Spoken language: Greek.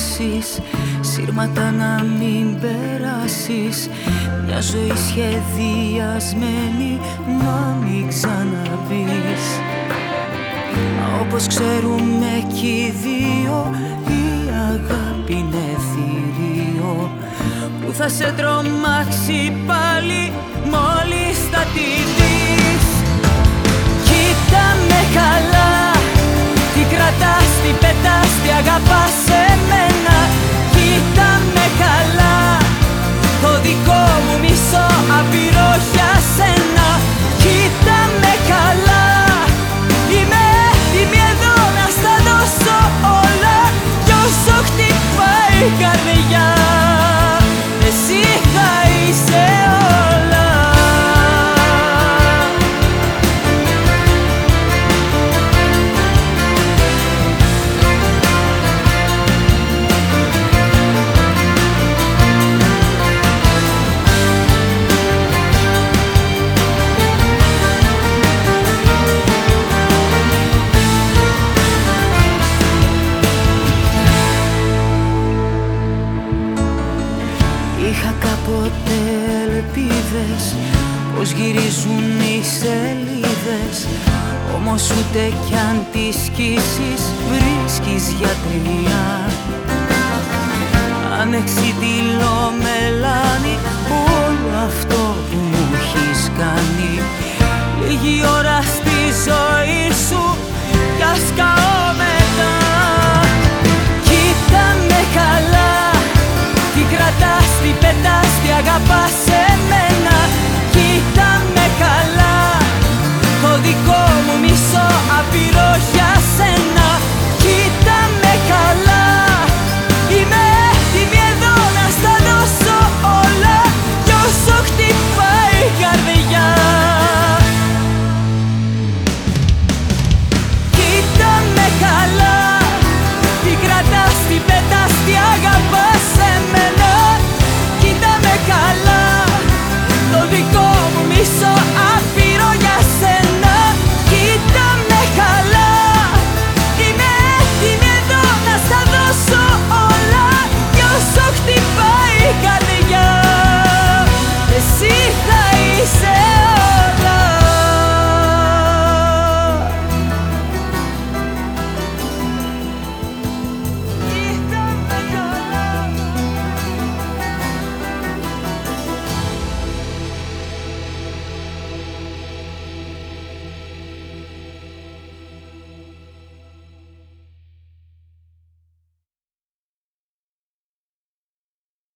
χάσεις Σύρματα να μην περάσεις. Μια ζωή σχεδιασμένη να μην ξαναπείς Όπως ξέρουμε κι οι δύο η αγάπη είναι θηρίο. Που θα σε τρομάξει πάλι μόλις θα τη δεις Είχα κάποτε ελπίδες Πως γυρίζουν οι σελίδες. Όμως ούτε κι αν τις σκίσεις Βρίσκεις γιατριά Ανεξιτήλω μελάνι and man.